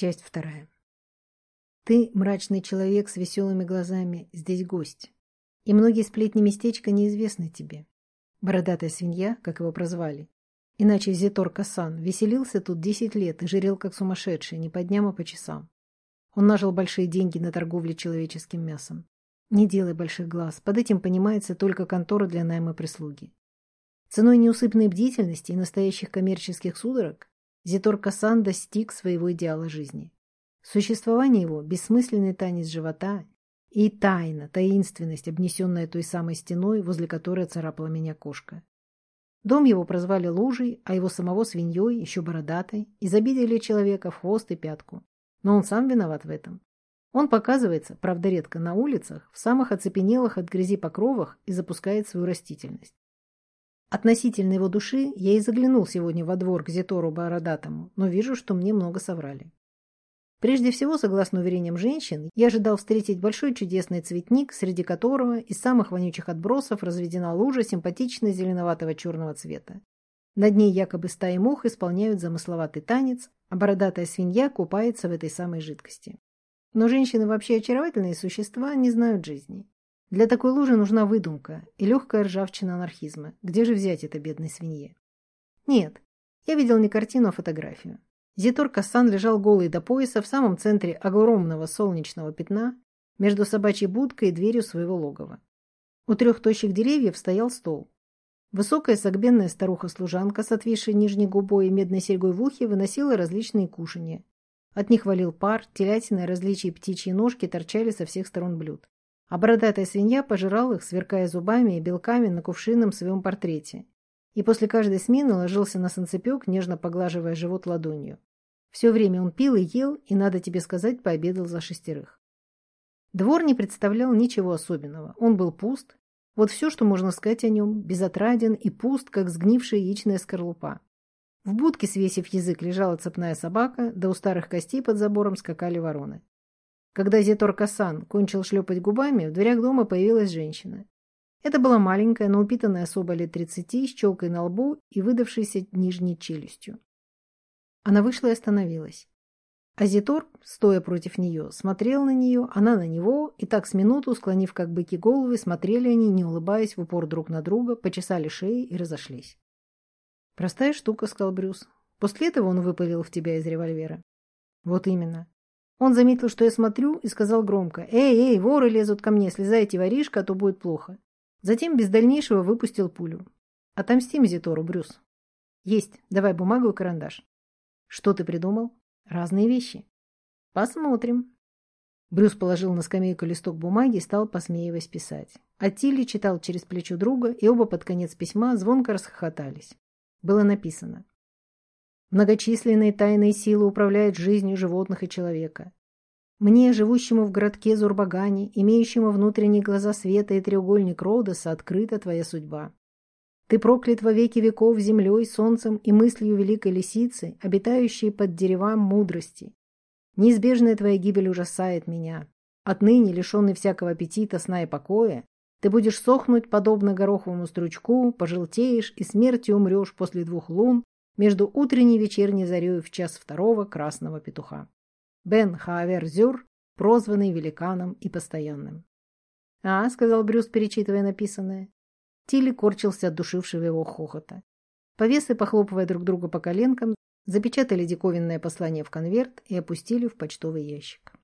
Часть вторая. Ты, мрачный человек с веселыми глазами, здесь гость. И многие сплетни местечка неизвестны тебе. Бородатая свинья, как его прозвали. Иначе Зитор Касан веселился тут десять лет и жирел как сумасшедший, не по дням, а по часам. Он нажил большие деньги на торговле человеческим мясом. Не делай больших глаз, под этим понимается только контора для найма прислуги. Ценой неусыпной бдительности и настоящих коммерческих судорог Зитор Касан достиг своего идеала жизни. Существование его – бессмысленный танец живота и тайна, таинственность, обнесенная той самой стеной, возле которой царапала меня кошка. Дом его прозвали лужей, а его самого свиньей, еще бородатой, и забидели человека в хвост и пятку. Но он сам виноват в этом. Он показывается, правда редко, на улицах, в самых оцепенелых от грязи покровах и запускает свою растительность. Относительно его души я и заглянул сегодня во двор к Зетору Бородатому, но вижу, что мне много соврали. Прежде всего, согласно уверениям женщин, я ожидал встретить большой чудесный цветник, среди которого из самых вонючих отбросов разведена лужа симпатичной зеленоватого черного цвета. Над ней якобы стаи мух исполняют замысловатый танец, а бородатая свинья купается в этой самой жидкости. Но женщины вообще очаровательные существа, не знают жизни. Для такой лужи нужна выдумка и легкая ржавчина анархизма. Где же взять это бедной свинье? Нет, я видел не картину, а фотографию. Зитор Кассан лежал голый до пояса в самом центре огромного солнечного пятна между собачьей будкой и дверью своего логова. У трех тощих деревьев стоял стол. Высокая согбенная старуха-служанка с отвисшей нижней губой и медной серьгой в ухе выносила различные кушанья. От них валил пар, телятина и различные птичьи ножки торчали со всех сторон блюд а бородатая свинья пожирала их, сверкая зубами и белками на кувшинном своем портрете. И после каждой смены ложился на санцепек, нежно поглаживая живот ладонью. Все время он пил и ел, и, надо тебе сказать, пообедал за шестерых. Двор не представлял ничего особенного. Он был пуст. Вот все, что можно сказать о нем, безотраден и пуст, как сгнившая яичная скорлупа. В будке, свесив язык, лежала цепная собака, да у старых костей под забором скакали вороны. Когда Зетор Касан кончил шлепать губами, в дверях дома появилась женщина. Это была маленькая, но упитанная особа лет тридцати, с челкой на лбу и выдавшейся нижней челюстью. Она вышла и остановилась. А Зитор, стоя против нее, смотрел на нее, она на него, и так с минуту, склонив как быки головы, смотрели они, не улыбаясь в упор друг на друга, почесали шеи и разошлись. «Простая штука», — сказал Брюс. «После этого он выпалил в тебя из револьвера». «Вот именно. Он заметил, что я смотрю, и сказал громко «Эй, эй, воры лезут ко мне, слезайте, воришка, а то будет плохо». Затем без дальнейшего выпустил пулю. «Отомстим Зитору, Брюс». «Есть. Давай бумагу и карандаш». «Что ты придумал?» «Разные вещи». «Посмотрим». Брюс положил на скамейку листок бумаги и стал, посмеиваясь, писать. А Тилли читал через плечо друга, и оба под конец письма звонко расхохотались. Было написано Многочисленные тайные силы управляют жизнью животных и человека. Мне, живущему в городке Зурбагане, имеющему внутренние глаза света и треугольник Родоса, открыта твоя судьба. Ты проклят во веки веков землей, солнцем и мыслью великой лисицы, обитающей под деревам мудрости. Неизбежная твоя гибель ужасает меня. Отныне, лишенный всякого аппетита, сна и покоя, ты будешь сохнуть, подобно гороховому стручку, пожелтеешь и смертью умрешь после двух лун, между утренней и вечерней зарею в час второго красного петуха. Бен Хаавер-Зюр, прозванный великаном и постоянным. «А», — сказал Брюс, перечитывая написанное. Тилли корчился от душившего его хохота. Повесы, похлопывая друг друга по коленкам, запечатали диковинное послание в конверт и опустили в почтовый ящик.